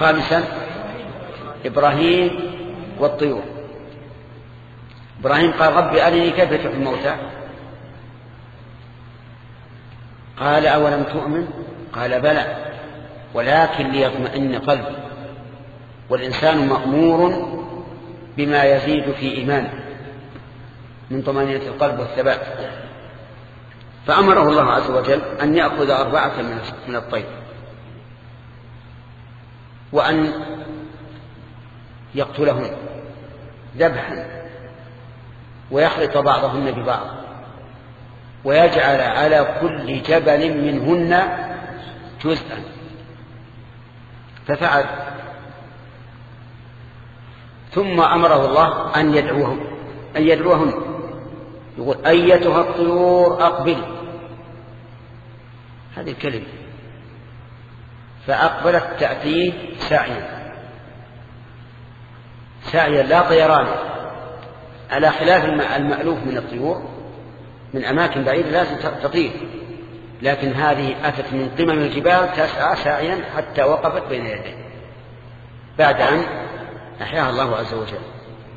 خامسا إبراهيم والطيور. إبراهيم قال ربي أرني كيف تحيي الموتى؟ قال أولم تؤمن؟ قال بلى. ولكن ليطمئن قلبي. والإنسان مأمور بما يزيد في إيمانه من طمأنينة القلب والثبات. فأمره الله عز وجل أن يأخذ أربعة من الطير. وأن يقتلهن ذبحا ويخلط بعضهن ببعض ويجعل على كل جبل منهن جزءا. ففعل. ثم أمره الله أن يدعوهم أن يدعوهن يقول أيتها الطيور أقبل. هذه الكلمة. فأقبلت تأتيه سعيا سعيا لا طيران. على خلاف المألوف من الطيور من أماكن بعيدة لازم تطير. لكن هذه أتت من قمم الجبال تسعى ساعيا حتى وقفت بين يديه. بعد أن أحياها الله عز وجل.